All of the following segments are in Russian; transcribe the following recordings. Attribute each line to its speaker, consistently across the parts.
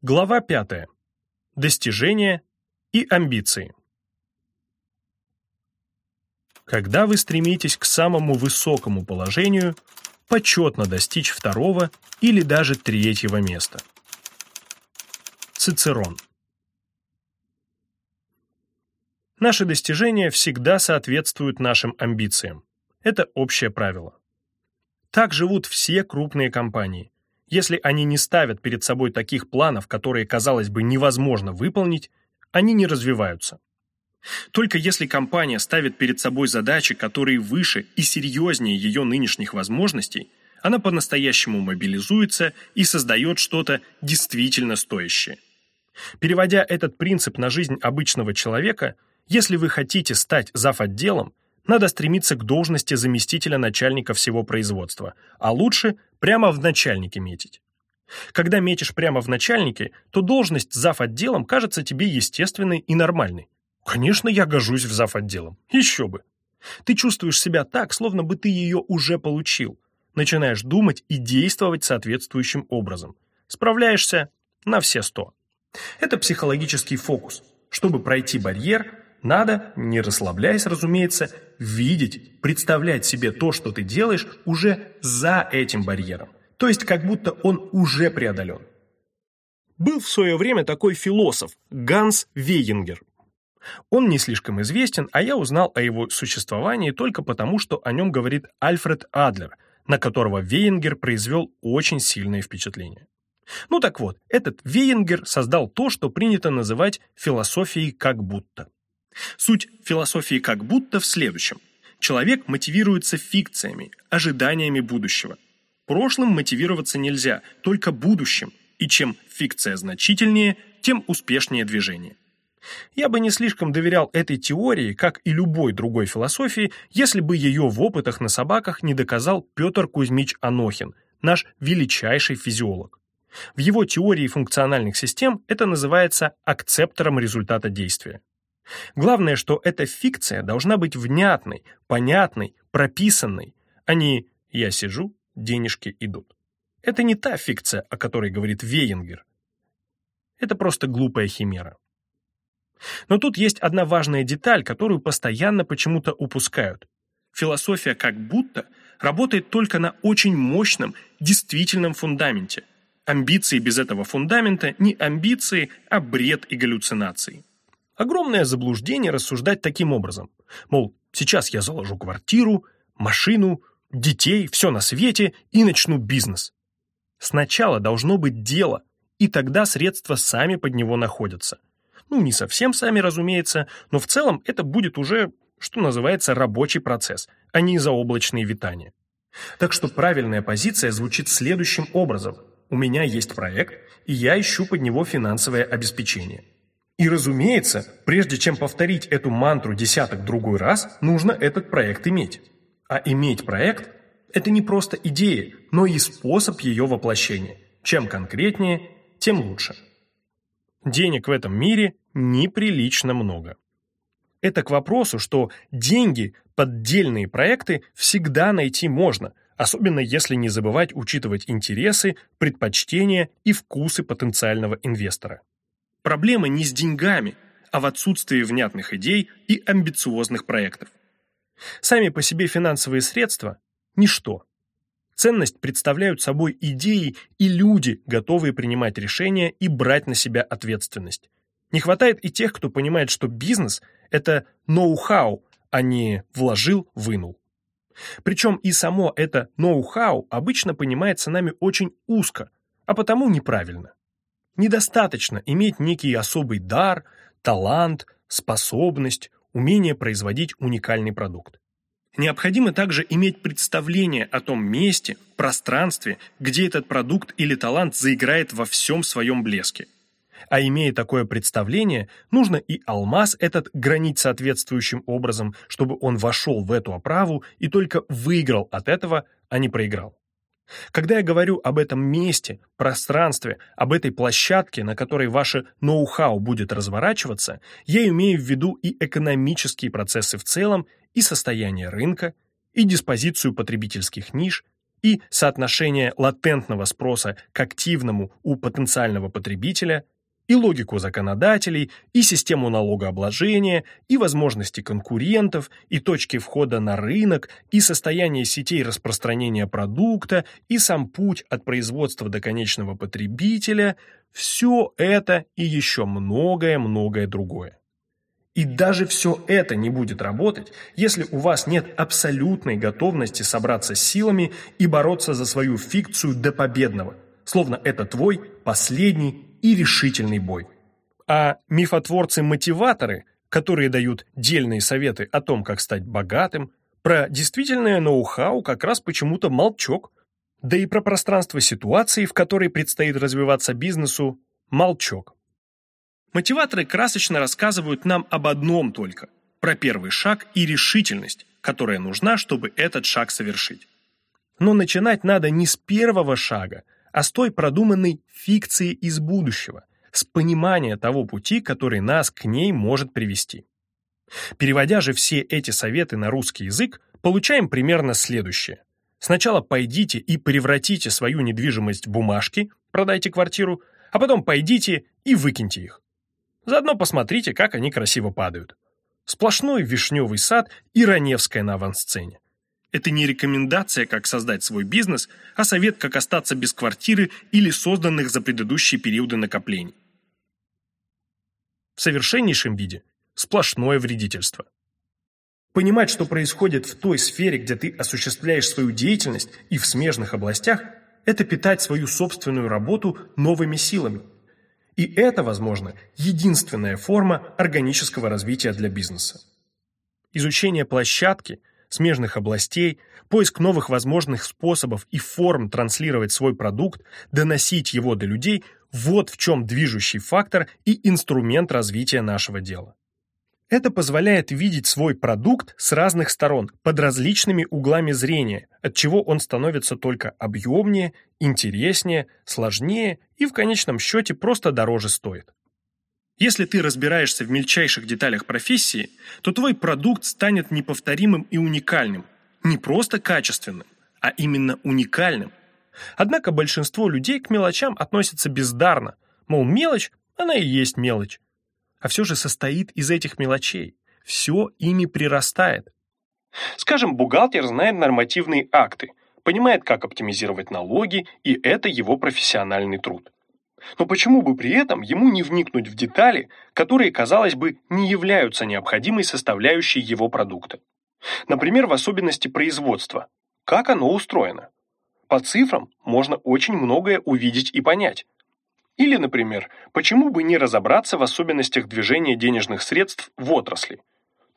Speaker 1: Глава 5. Достижения и амбиции. Когда вы стремитесь к самому высокому положению, почетно достичь второго или даже третьего места. Цицерон. Наши достижения всегда соответствуют нашим амбициям. Это общее правило. Так живут все крупные компании – если они не ставят перед собой таких планов, которые, казалось бы, невозможно выполнить, они не развиваются. Только если компания ставит перед собой задачи, которые выше и серьезнее ее нынешних возможностей, она по-настоящему мобилизуется и создает что-то действительно стоящее. Переводя этот принцип на жизнь обычного человека, если вы хотите стать зав. отделом, надо стремиться к должности заместителя начальника всего производства, а лучше прямо в начальнике метить. Когда метишь прямо в начальнике, то должность зав. отделом кажется тебе естественной и нормальной. Конечно, я гожусь в зав. отделом. Еще бы. Ты чувствуешь себя так, словно бы ты ее уже получил. Начинаешь думать и действовать соответствующим образом. Справляешься на все сто. Это психологический фокус. Чтобы пройти барьер, надо, не расслабляясь, разумеется, видеть, представлять себе то, что ты делаешь, уже за этим барьером. То есть как будто он уже преодолен. Был в свое время такой философ Ганс Вейингер. Он не слишком известен, а я узнал о его существовании только потому, что о нем говорит Альфред Адлер, на которого Вейингер произвел очень сильное впечатление. Ну так вот, этот Вейингер создал то, что принято называть философией как будто. Суть философии как будто в следующем. Человек мотивируется фикциями, ожиданиями будущего. Прошлым мотивироваться нельзя, только будущим, и чем фикция значительнее, тем успешнее движение. Я бы не слишком доверял этой теории, как и любой другой философии, если бы ее в опытах на собаках не доказал Петр Кузьмич Анохин, наш величайший физиолог. В его теории функциональных систем это называется акцептором результата действия. Главное, что эта фикция должна быть внятной, понятной, прописанной, а не «я сижу, денежки идут». Это не та фикция, о которой говорит Вейингер. Это просто глупая химера. Но тут есть одна важная деталь, которую постоянно почему-то упускают. Философия как будто работает только на очень мощном, действительном фундаменте. Амбиции без этого фундамента не амбиции, а бред и галлюцинации. Огромное заблуждение рассуждать таким образом. Мол, сейчас я заложу квартиру, машину, детей, все на свете и начну бизнес. Сначала должно быть дело, и тогда средства сами под него находятся. Ну, не совсем сами, разумеется, но в целом это будет уже, что называется, рабочий процесс, а не заоблачные витания. Так что правильная позиция звучит следующим образом. У меня есть проект, и я ищу под него финансовое обеспечение. И, разумеется, прежде чем повторить эту мантру десяток другой раз, нужно этот проект иметь. А иметь проект – это не просто идея, но и способ ее воплощения. Чем конкретнее, тем лучше. Денег в этом мире неприлично много. Это к вопросу, что деньги под дельные проекты всегда найти можно, особенно если не забывать учитывать интересы, предпочтения и вкусы потенциального инвестора. Проблема не с деньгами, а в отсутствии внятных идей и амбициозных проектов. Сами по себе финансовые средства – ничто. Ценность представляют собой идеи и люди, готовые принимать решения и брать на себя ответственность. Не хватает и тех, кто понимает, что бизнес – это ноу-хау, а не вложил-вынул. Причем и само это ноу-хау обычно понимается нами очень узко, а потому неправильно. Недостаточно иметь некий особый дар, талант, способность, умение производить уникальный продукт. Необходимо также иметь представление о том месте, пространстве, где этот продукт или талант заиграет во всем своем блеске. А имея такое представление, нужно и алмаз этот гранить соответствующим образом, чтобы он вошел в эту оправу и только выиграл от этого, а не проиграл. Когда я говорю об этом месте, пространстве, об этой площадке, на которой ваше ноу-хау будет разворачиваться, я имею в виду и экономические процессы в целом, и состояние рынка, и диспозицию потребительских ниш, и соотношение латентного спроса к активному у потенциального потребителя, и логику законодателей, и систему налогообложения, и возможности конкурентов, и точки входа на рынок, и состояние сетей распространения продукта, и сам путь от производства до конечного потребителя – все это и еще многое-многое другое. И даже все это не будет работать, если у вас нет абсолютной готовности собраться с силами и бороться за свою фикцию до победного, словно это твой последний и решительный бой. А мифотворцы-мотиваторы, которые дают дельные советы о том, как стать богатым, про действительное ноу-хау как раз почему-то молчок. Да и про пространство ситуации, в которой предстоит развиваться бизнесу, молчок. Мотиваторы красочно рассказывают нам об одном только – про первый шаг и решительность, которая нужна, чтобы этот шаг совершить. Но начинать надо не с первого шага, а с той продуманной фикции из будущего, с понимания того пути, который нас к ней может привести. Переводя же все эти советы на русский язык, получаем примерно следующее. Сначала пойдите и превратите свою недвижимость в бумажки, продайте квартиру, а потом пойдите и выкиньте их. Заодно посмотрите, как они красиво падают. Сплошной вишневый сад и Раневская на авансцене. Это не рекомендация, как создать свой бизнес, а совет, как остаться без квартиры или созданных за предыдущие периоды накоплений. В совершеннейшем виде сплошное вредительство. Понимать, что происходит в той сфере, где ты осуществляешь свою деятельность и в смежных областях, это питать свою собственную работу новыми силами. И это, возможно, единственная форма органического развития для бизнеса. Изучение площадки – смежных областей, поиск новых возможных способов и форм транслировать свой продукт, доносить его до людей – вот в чем движущий фактор и инструмент развития нашего дела. Это позволяет видеть свой продукт с разных сторон, под различными углами зрения, от чего он становится только объемнее, интереснее, сложнее и в конечном счете просто дороже стоит. Если ты разбираешься в мельчайших деталях профессии, то твой продукт станет неповторимым и уникальным. Не просто качественным, а именно уникальным. Однако большинство людей к мелочам относятся бездарно. Мол, мелочь, она и есть мелочь. А все же состоит из этих мелочей. Все ими прирастает. Скажем, бухгалтер знает нормативные акты, понимает, как оптимизировать налоги, и это его профессиональный труд. Но почему бы при этом ему не вникнуть в детали, которые, казалось бы, не являются необходимой составляющей его продукта? Например, в особенности производства. Как оно устроено? По цифрам можно очень многое увидеть и понять. Или, например, почему бы не разобраться в особенностях движения денежных средств в отрасли?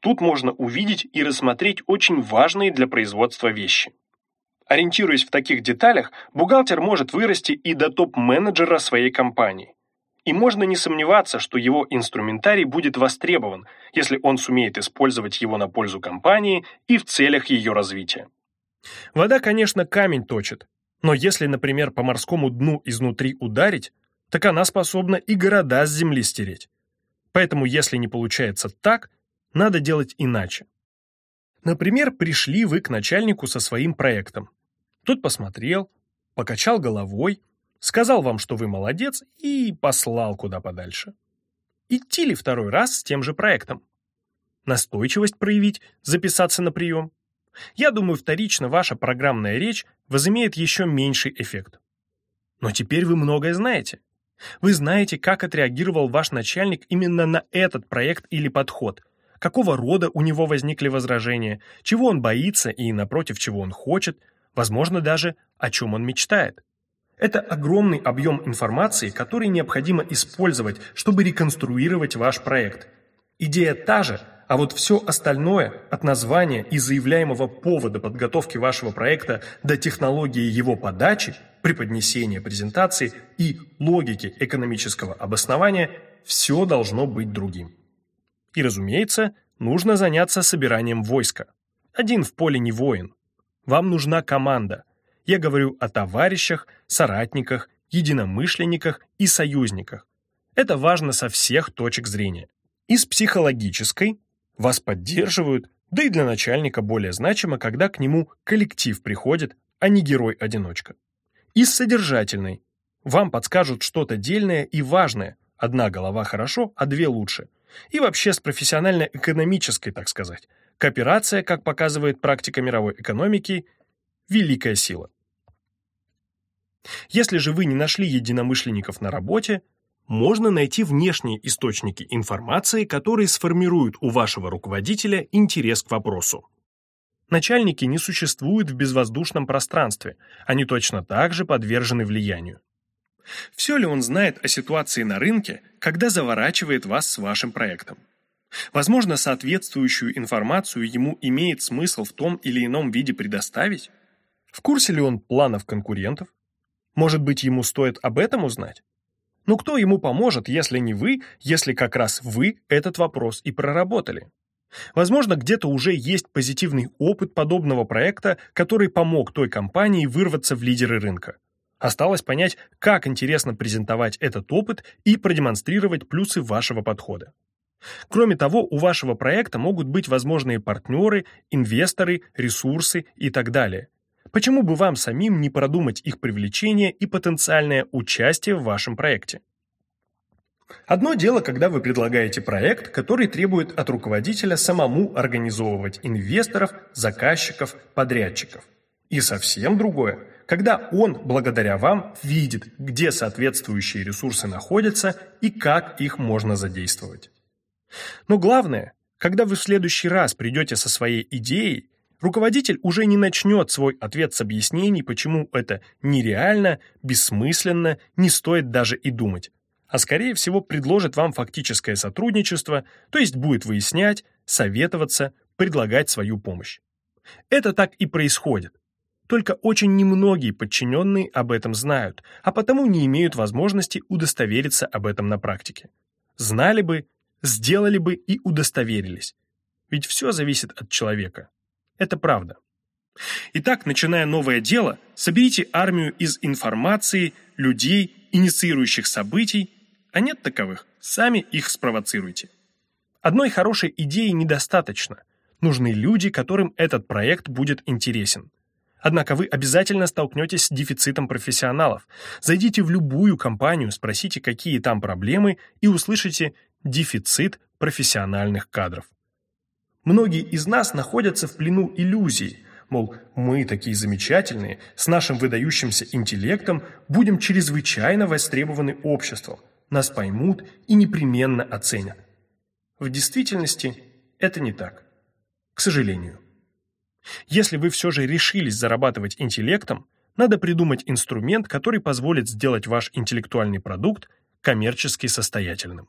Speaker 1: Тут можно увидеть и рассмотреть очень важные для производства вещи. Ориентируясь в таких деталях, бухгалтер может вырасти и до топ-менеджера своей компании. И можно не сомневаться, что его инструментарий будет востребован, если он сумеет использовать его на пользу компании и в целях ее развития. Вода, конечно, камень точит, но если, например, по морскому дну изнутри ударить, так она способна и города с земли стереть. Поэтому, если не получается так, надо делать иначе. Например, пришли вы к начальнику со своим проектом. Тот посмотрел, покачал головой, сказал вам, что вы молодец, и послал куда подальше. Идти ли второй раз с тем же проектом? Настойчивость проявить, записаться на прием? Я думаю, вторично ваша программная речь возымеет еще меньший эффект. Но теперь вы многое знаете. Вы знаете, как отреагировал ваш начальник именно на этот проект или подход, какого рода у него возникли возражения, чего он боится и напротив чего он хочет, возможно даже, о чем он мечтает. Это огромный объем информации, который необходимо использовать, чтобы реконструировать ваш проект. Идея та же, а вот все остальное, от названия и заявляемого повода подготовки вашего проекта до технологии его подачи, преподнесения презентации и логики экономического обоснования, все должно быть другим. И, разумеется, нужно заняться собиранием войска. Один в поле не воин. Вам нужна команда. Я говорю о товарищах, соратниках, единомышленниках и союзниках. Это важно со всех точек зрения. И с психологической вас поддерживают, да и для начальника более значимо, когда к нему коллектив приходит, а не герой-одиночка. И с содержательной. Вам подскажут что-то дельное и важное. Одна голова хорошо, а две лучше. И вообще с профессионально-экономической, так сказать. Кооперация, как показывает практика мировой экономики, великая сила. Если же вы не нашли единомышленников на работе, можно найти внешние источники информации, которые сформируют у вашего руководителя интерес к вопросу. Начальники не существуют в безвоздушном пространстве, они точно так же подвержены влиянию. Все ли он знает о ситуации на рынке, когда заворачивает вас с вашим проектом? Возможно, соответствующую информацию ему имеет смысл в том или ином виде предоставить? В курсе ли он планов конкурентов? Может быть, ему стоит об этом узнать? Но кто ему поможет, если не вы, если как раз вы этот вопрос и проработали? Возможно, где-то уже есть позитивный опыт подобного проекта, который помог той компании вырваться в лидеры рынка. Осталось понять, как интересно презентовать этот опыт и продемонстрировать плюсы вашего подхода. Кроме того, у вашего проекта могут быть возможные партнеры, инвесторы, ресурсы и так далее. Почему бы вам самим не продумать их привлечение и потенциальное участие в вашем проекте? Одно дело, когда вы предлагаете проект, который требует от руководителя самому организовывать инвесторов, заказчиков, подрядчиков. И совсем другое, когда он, благодаря вам, видит, где соответствующие ресурсы находятся и как их можно задействовать. Но главное, когда вы в следующий раз придете со своей идеей, руководитель уже не начнет свой ответ с объяснений, почему это нереально, бессмысленно, не стоит даже и думать, а скорее всего предложит вам фактическое сотрудничество, то есть будет выяснять, советоваться, предлагать свою помощь. Это так и происходит. Только очень немногие подчиненные об этом знают, а потому не имеют возможности удостовериться об этом на практике. Знали бы, сделали бы и удостоверились. Ведь все зависит от человека. Это правда. Итак, начиная новое дело, соберите армию из информации, людей, инициирующих событий, а нет таковых, сами их спровоцируйте. Одной хорошей идеи недостаточно. Нужны люди, которым этот проект будет интересен. Однако вы обязательно столкнетесь с дефицитом профессионалов. Зайдите в любую компанию, спросите, какие там проблемы, и услышите дефицит профессиональных кадров. Многие из нас находятся в плену иллюзий, мол, мы такие замечательные, с нашим выдающимся интеллектом будем чрезвычайно востребованы обществом, нас поймут и непременно оценят. В действительности это не так. К сожалению. Если вы все же решились зарабатывать интеллектом, надо придумать инструмент, который позволит сделать ваш интеллектуальный продукт коммерчески состоятельным.